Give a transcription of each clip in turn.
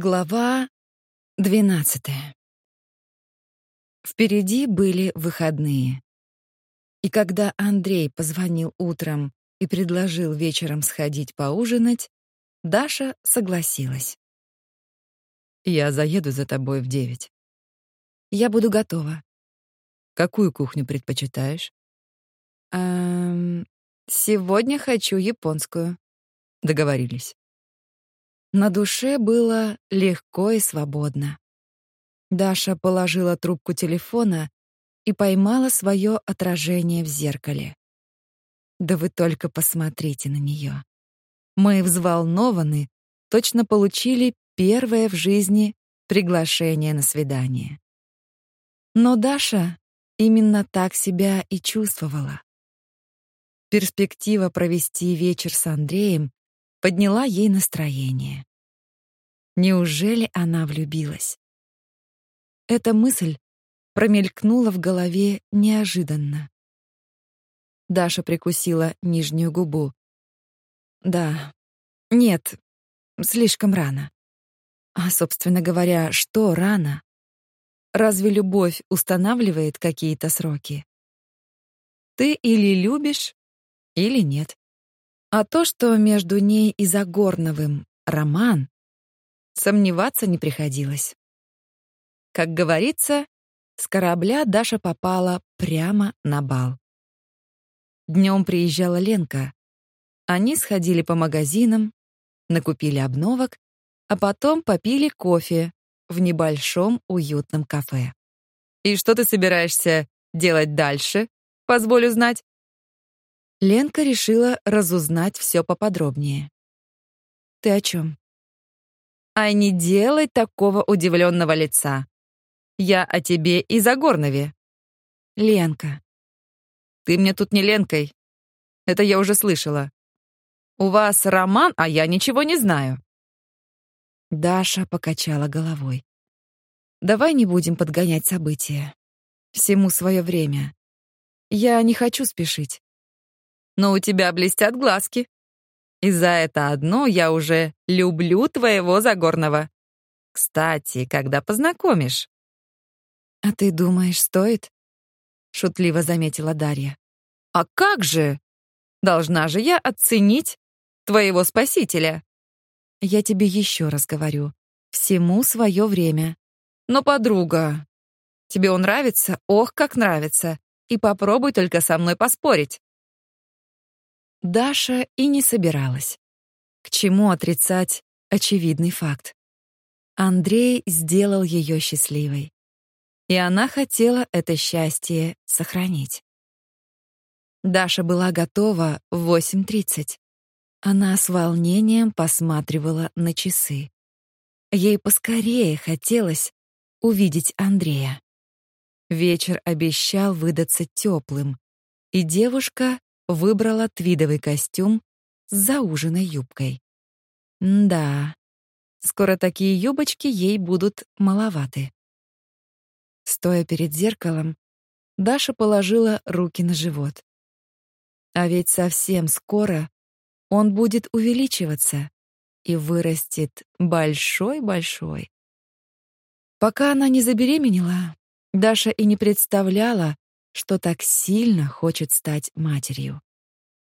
Глава двенадцатая. Впереди были выходные. И когда Андрей позвонил утром и предложил вечером сходить поужинать, Даша согласилась. Я заеду за тобой в девять. Я буду готова. Какую кухню предпочитаешь? Эм, сегодня хочу японскую. Договорились. На душе было легко и свободно. Даша положила трубку телефона и поймала свое отражение в зеркале. Да вы только посмотрите на нее. Мы взволнованы, точно получили первое в жизни приглашение на свидание. Но Даша именно так себя и чувствовала. Перспектива провести вечер с Андреем подняла ей настроение. Неужели она влюбилась? Эта мысль промелькнула в голове неожиданно. Даша прикусила нижнюю губу. Да. Нет. Слишком рано. А, собственно говоря, что рано? Разве любовь устанавливает какие-то сроки? Ты или любишь, или нет. А то, что между ней и Загорновым роман, сомневаться не приходилось. Как говорится, с корабля Даша попала прямо на бал. Днем приезжала Ленка. Они сходили по магазинам, накупили обновок, а потом попили кофе в небольшом уютном кафе. «И что ты собираешься делать дальше, позволю знать?» Ленка решила разузнать все поподробнее. «Ты о чем?» «А не делай такого удивленного лица. Я о тебе и Загорнове». «Ленка». «Ты мне тут не Ленкой. Это я уже слышала. У вас роман, а я ничего не знаю». Даша покачала головой. «Давай не будем подгонять события. Всему свое время. Я не хочу спешить но у тебя блестят глазки. И за это одно я уже люблю твоего Загорного. Кстати, когда познакомишь?» «А ты думаешь, стоит?» — шутливо заметила Дарья. «А как же? Должна же я оценить твоего спасителя!» «Я тебе еще раз говорю. Всему свое время. Но, подруга, тебе он нравится? Ох, как нравится! И попробуй только со мной поспорить. Даша и не собиралась. К чему отрицать очевидный факт? Андрей сделал ее счастливой. И она хотела это счастье сохранить. Даша была готова в 8.30. Она с волнением посматривала на часы. Ей поскорее хотелось увидеть Андрея. Вечер обещал выдаться теплым, и девушка выбрала твидовый костюм с зауженной юбкой. Да, скоро такие юбочки ей будут маловаты. Стоя перед зеркалом, Даша положила руки на живот. А ведь совсем скоро он будет увеличиваться и вырастет большой-большой. Пока она не забеременела, Даша и не представляла, что так сильно хочет стать матерью.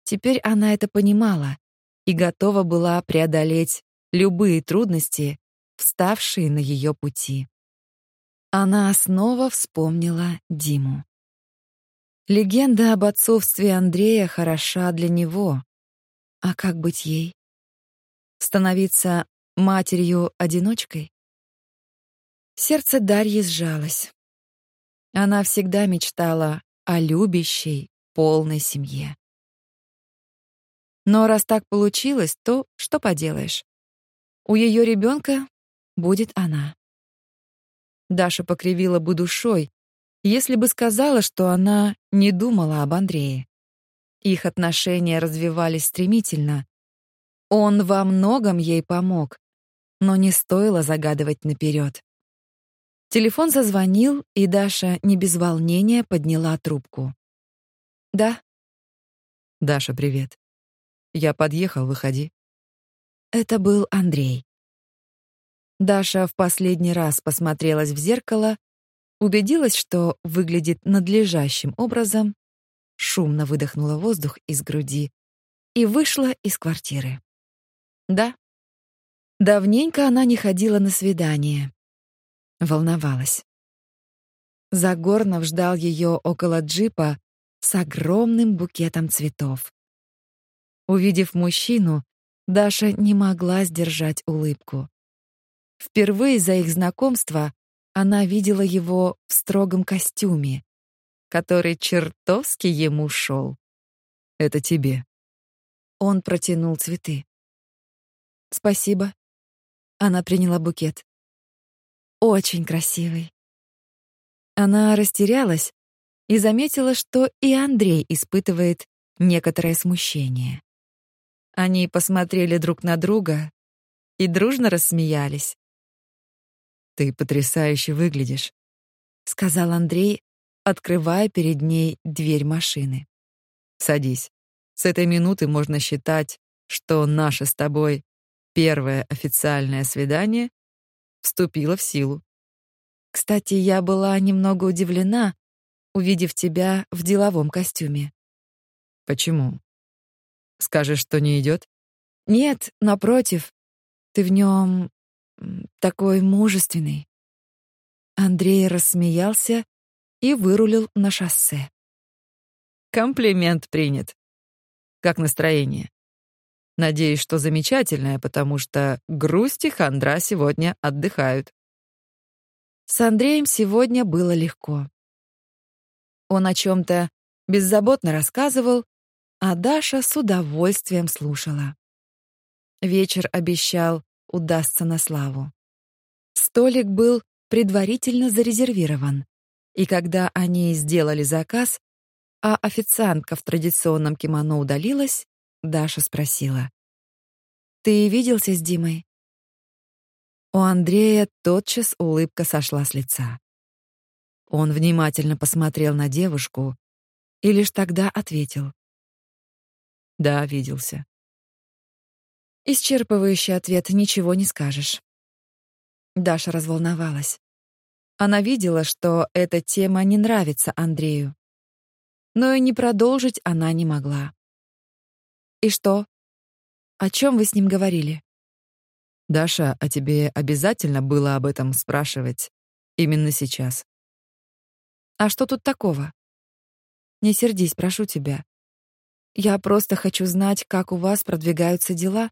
Теперь она это понимала и готова была преодолеть любые трудности, вставшие на ее пути. Она снова вспомнила Диму. Легенда об отцовстве Андрея хороша для него. А как быть ей? Становиться матерью-одиночкой? Сердце Дарьи сжалось. Она всегда мечтала о любящей, полной семье. Но раз так получилось, то что поделаешь? У ее ребенка будет она. Даша покривила бы душой, если бы сказала, что она не думала об Андрее. Их отношения развивались стремительно. Он во многом ей помог, но не стоило загадывать наперед. Телефон зазвонил, и Даша не без волнения подняла трубку. «Да». «Даша, привет. Я подъехал, выходи». Это был Андрей. Даша в последний раз посмотрелась в зеркало, убедилась, что выглядит надлежащим образом, шумно выдохнула воздух из груди и вышла из квартиры. Да. Давненько она не ходила на свидание. Волновалась. Загорнов ждал ее около джипа с огромным букетом цветов. Увидев мужчину, Даша не могла сдержать улыбку. Впервые за их знакомство она видела его в строгом костюме, который чертовски ему шел. Это тебе. Он протянул цветы. Спасибо. Она приняла букет. Очень красивый. Она растерялась и заметила, что и Андрей испытывает некоторое смущение. Они посмотрели друг на друга и дружно рассмеялись. Ты потрясающе выглядишь, сказал Андрей, открывая перед ней дверь машины. Садись. С этой минуты можно считать, что наше с тобой первое официальное свидание вступило в силу. Кстати, я была немного удивлена, увидев тебя в деловом костюме. Почему? Скажешь, что не идет? Нет, напротив. Ты в нем такой мужественный. Андрей рассмеялся и вырулил на шоссе. Комплимент принят. Как настроение? Надеюсь, что замечательное, потому что грусть и хандра сегодня отдыхают. С Андреем сегодня было легко. Он о чем то беззаботно рассказывал, а Даша с удовольствием слушала. Вечер обещал удастся на славу. Столик был предварительно зарезервирован, и когда они сделали заказ, а официантка в традиционном кимоно удалилась, Даша спросила: "Ты виделся с Димой?" У Андрея тотчас улыбка сошла с лица. Он внимательно посмотрел на девушку и лишь тогда ответил: да, виделся. Исчерпывающий ответ, ничего не скажешь. Даша разволновалась. Она видела, что эта тема не нравится Андрею. Но и не продолжить она не могла. И что? О чем вы с ним говорили? Даша, а тебе обязательно было об этом спрашивать именно сейчас? А что тут такого? Не сердись, прошу тебя. Я просто хочу знать, как у вас продвигаются дела.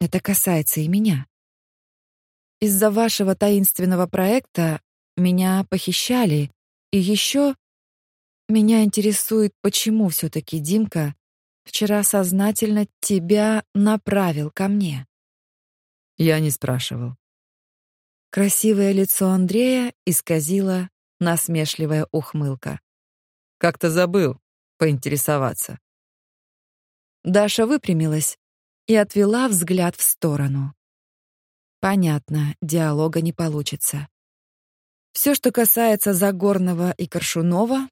Это касается и меня. Из-за вашего таинственного проекта меня похищали, и еще меня интересует, почему все таки Димка вчера сознательно тебя направил ко мне. Я не спрашивал. Красивое лицо Андрея исказило насмешливая ухмылка. Как-то забыл поинтересоваться. Даша выпрямилась и отвела взгляд в сторону. Понятно, диалога не получится. Все, что касается Загорного и Коршунова,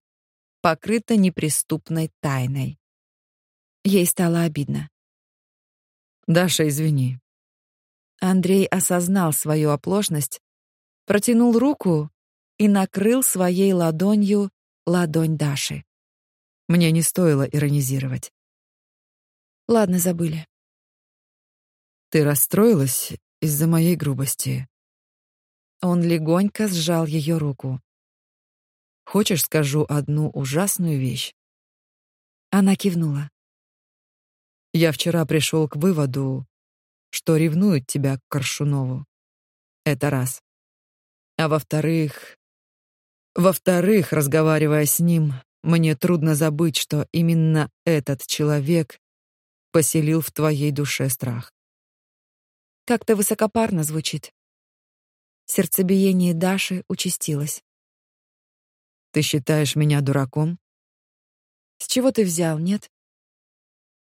покрыто неприступной тайной. Ей стало обидно. Даша, извини. Андрей осознал свою оплошность, протянул руку и накрыл своей ладонью ладонь Даши. Мне не стоило иронизировать. Ладно, забыли. Ты расстроилась из-за моей грубости. Он легонько сжал ее руку. Хочешь, скажу одну ужасную вещь? Она кивнула. Я вчера пришел к выводу, что ревнует тебя к Коршунову. Это раз. А во-вторых, во-вторых, разговаривая с ним, мне трудно забыть, что именно этот человек поселил в твоей душе страх. Как-то высокопарно звучит. Сердцебиение Даши участилось. Ты считаешь меня дураком? С чего ты взял, нет?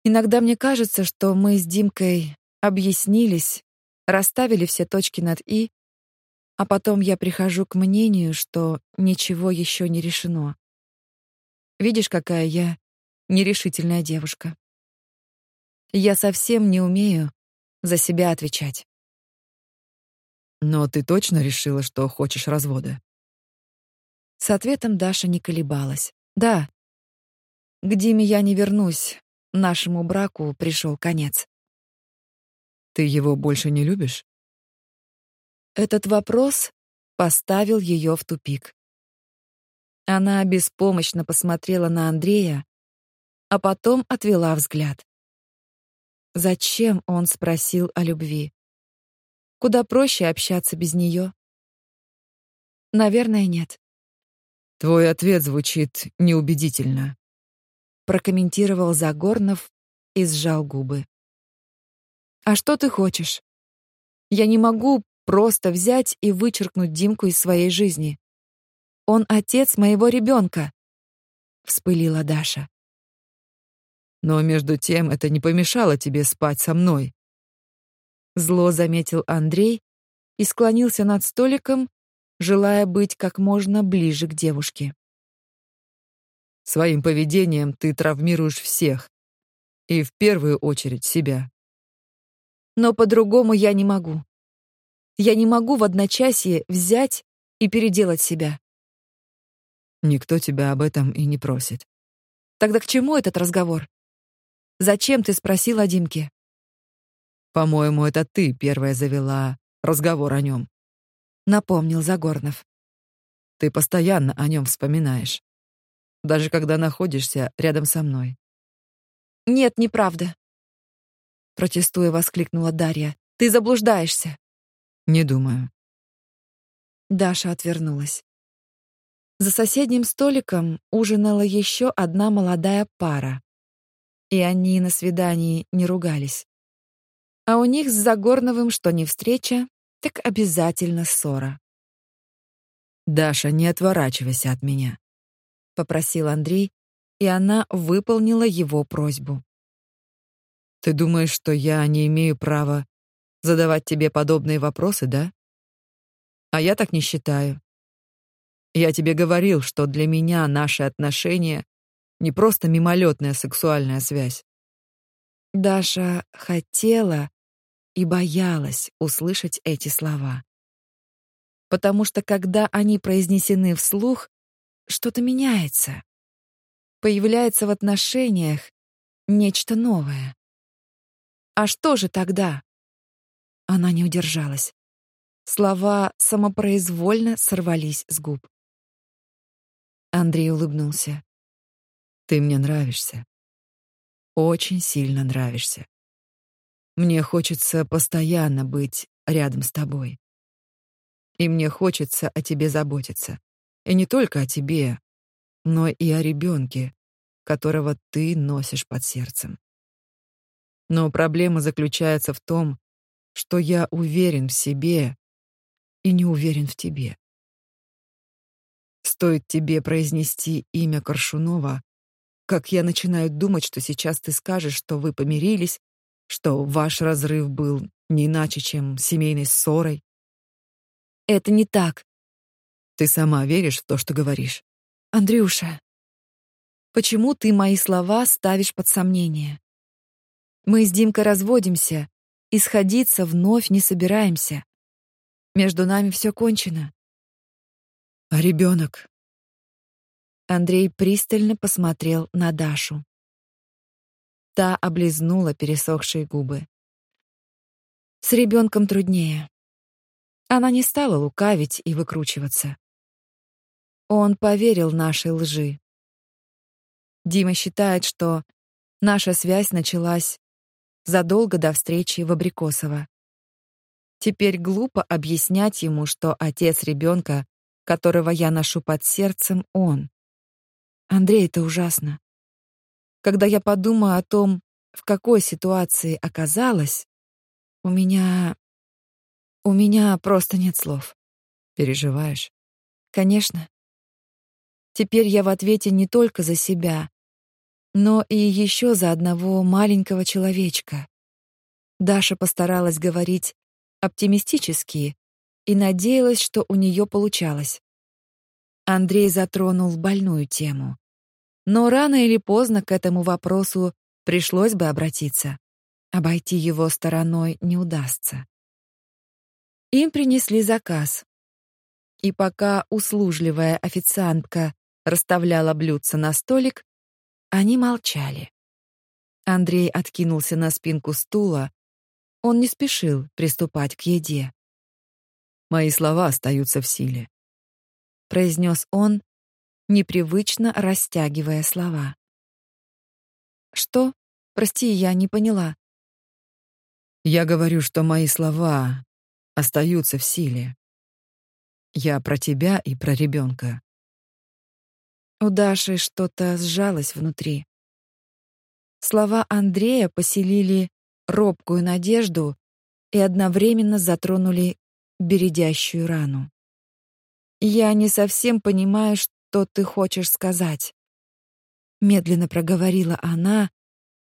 Иногда мне кажется, что мы с Димкой объяснились, расставили все точки над «и», а потом я прихожу к мнению, что ничего еще не решено. Видишь, какая я нерешительная девушка. Я совсем не умею за себя отвечать. Но ты точно решила, что хочешь развода? С ответом Даша не колебалась. Да. К Диме я не вернусь. Нашему браку пришел конец. Ты его больше не любишь? Этот вопрос поставил ее в тупик. Она беспомощно посмотрела на Андрея, а потом отвела взгляд. Зачем он спросил о любви? Куда проще общаться без нее? Наверное, нет. Твой ответ звучит неубедительно, прокомментировал Загорнов и сжал губы. А что ты хочешь? Я не могу просто взять и вычеркнуть Димку из своей жизни. Он отец моего ребенка, вспылила Даша. Но между тем это не помешало тебе спать со мной. Зло заметил Андрей и склонился над столиком, желая быть как можно ближе к девушке. Своим поведением ты травмируешь всех, и в первую очередь себя. Но по-другому я не могу. Я не могу в одночасье взять и переделать себя. Никто тебя об этом и не просит. Тогда к чему этот разговор? Зачем ты спросил о Димке? По-моему, это ты первая завела разговор о нем. Напомнил Загорнов. Ты постоянно о нем вспоминаешь. Даже когда находишься рядом со мной. Нет, неправда. Протестуя, воскликнула Дарья. Ты заблуждаешься. Не думаю. Даша отвернулась. За соседним столиком ужинала еще одна молодая пара. И они на свидании не ругались. А у них с Загорновым что не встреча, так обязательно ссора. «Даша, не отворачивайся от меня», — попросил Андрей, и она выполнила его просьбу. «Ты думаешь, что я не имею права задавать тебе подобные вопросы, да? А я так не считаю. Я тебе говорил, что для меня наши отношения не просто мимолетная сексуальная связь. Даша хотела и боялась услышать эти слова. Потому что когда они произнесены вслух, что-то меняется. Появляется в отношениях нечто новое. А что же тогда? Она не удержалась. Слова самопроизвольно сорвались с губ. Андрей улыбнулся. Ты мне нравишься. Очень сильно нравишься. Мне хочется постоянно быть рядом с тобой. И мне хочется о тебе заботиться. И не только о тебе, но и о ребенке, которого ты носишь под сердцем. Но проблема заключается в том, что я уверен в себе и не уверен в тебе. Стоит тебе произнести имя Коршунова, как я начинаю думать, что сейчас ты скажешь, что вы помирились, что ваш разрыв был не иначе, чем семейной ссорой. Это не так. Ты сама веришь в то, что говоришь? Андрюша, почему ты мои слова ставишь под сомнение? Мы с Димкой разводимся, и сходиться вновь не собираемся. Между нами все кончено. А ребенок? Андрей пристально посмотрел на Дашу. Та облизнула пересохшие губы. С ребенком труднее. Она не стала лукавить и выкручиваться. Он поверил нашей лжи. Дима считает, что наша связь началась задолго до встречи в Абрикосово. Теперь глупо объяснять ему, что отец ребенка, которого я ношу под сердцем, он. Андрей, это ужасно. Когда я подумаю о том, в какой ситуации оказалась, у меня... У меня просто нет слов. Переживаешь? Конечно. Теперь я в ответе не только за себя, но и еще за одного маленького человечка. Даша постаралась говорить оптимистически и надеялась, что у нее получалось. Андрей затронул больную тему. Но рано или поздно к этому вопросу пришлось бы обратиться. Обойти его стороной не удастся. Им принесли заказ. И пока услужливая официантка расставляла блюдца на столик, они молчали. Андрей откинулся на спинку стула. Он не спешил приступать к еде. Мои слова остаются в силе, произнес он, непривычно растягивая слова. Что? Прости, я не поняла. Я говорю, что мои слова остаются в силе. Я про тебя и про ребенка. У Даши что-то сжалось внутри. Слова Андрея поселили робкую надежду и одновременно затронули бередящую рану. Я не совсем понимаю, что ты хочешь сказать, медленно проговорила она,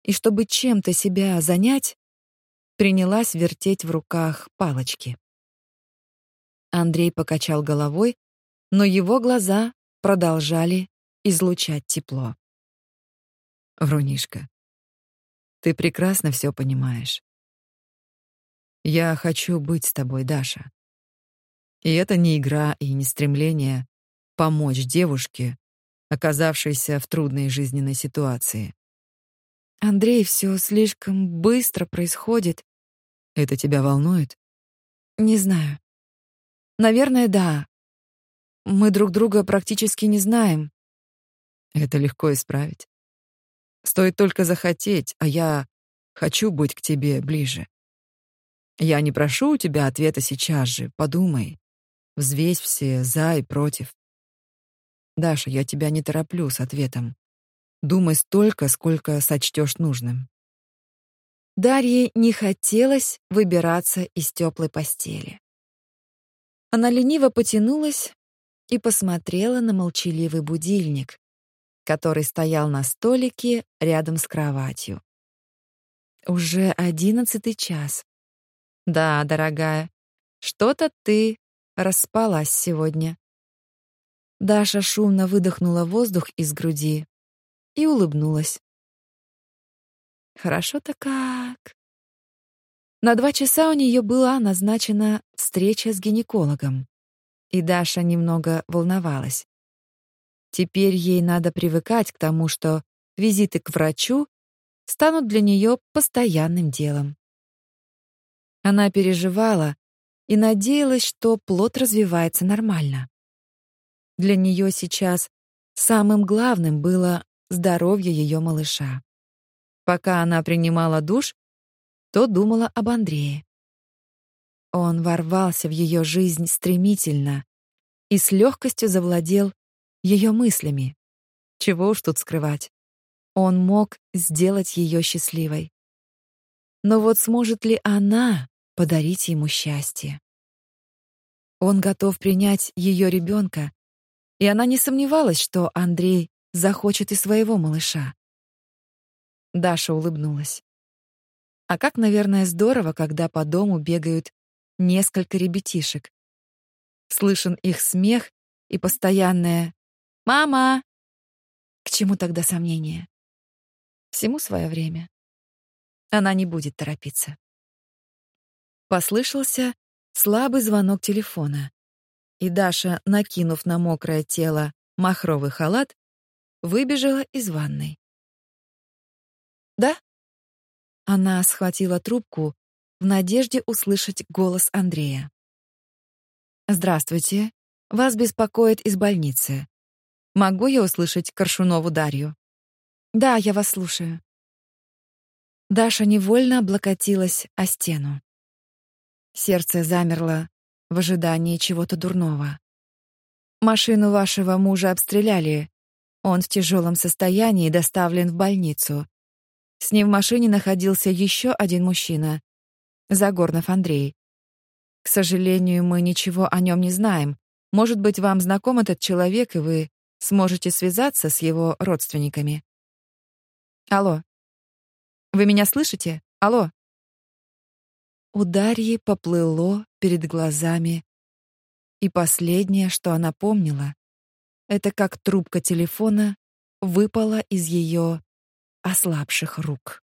и чтобы чем-то себя занять, принялась вертеть в руках палочки. Андрей покачал головой, но его глаза продолжали излучать тепло. Врунишка, ты прекрасно все понимаешь. Я хочу быть с тобой, Даша. И это не игра и не стремление помочь девушке, оказавшейся в трудной жизненной ситуации. Андрей, все слишком быстро происходит. Это тебя волнует? Не знаю. Наверное, да. Мы друг друга практически не знаем. Это легко исправить. Стоит только захотеть, а я хочу быть к тебе ближе. Я не прошу у тебя ответа сейчас же, подумай. Взвесь все за и против. Даша, я тебя не тороплю с ответом. Думай столько, сколько сочтешь нужным. Дарье не хотелось выбираться из теплой постели. Она лениво потянулась и посмотрела на молчаливый будильник, который стоял на столике рядом с кроватью. Уже одиннадцатый час. Да, дорогая, что-то ты распалась сегодня. Даша шумно выдохнула воздух из груди и улыбнулась. Хорошо-то как. На два часа у нее была назначена встреча с гинекологом, и Даша немного волновалась. Теперь ей надо привыкать к тому, что визиты к врачу станут для нее постоянным делом. Она переживала и надеялась, что плод развивается нормально. Для нее сейчас самым главным было здоровье ее малыша. Пока она принимала душ, то думала об Андрее. Он ворвался в ее жизнь стремительно и с легкостью завладел ее мыслями. Чего уж тут скрывать. Он мог сделать ее счастливой. Но вот сможет ли она подарить ему счастье? Он готов принять ее ребенка, и она не сомневалась, что Андрей захочет и своего малыша. Даша улыбнулась. А как, наверное, здорово, когда по дому бегают несколько ребятишек. Слышен их смех и постоянное Мама. К чему тогда сомнения? Всему свое время. Она не будет торопиться. Послышался слабый звонок телефона, и Даша, накинув на мокрое тело махровый халат, выбежала из ванной. Да? Она схватила трубку в надежде услышать голос Андрея. Здравствуйте. Вас беспокоит из больницы. Могу я услышать Коршунову Дарью? Да, я вас слушаю. Даша невольно облокотилась о стену. Сердце замерло в ожидании чего-то дурного. Машину вашего мужа обстреляли. Он в тяжелом состоянии доставлен в больницу. С ним в машине находился еще один мужчина, Загорнов Андрей. К сожалению, мы ничего о нем не знаем. Может быть, вам знаком этот человек, и вы сможете связаться с его родственниками. Алло. Вы меня слышите? Алло. У Дарьи поплыло перед глазами, и последнее, что она помнила, это как трубка телефона выпала из ее ослабших рук.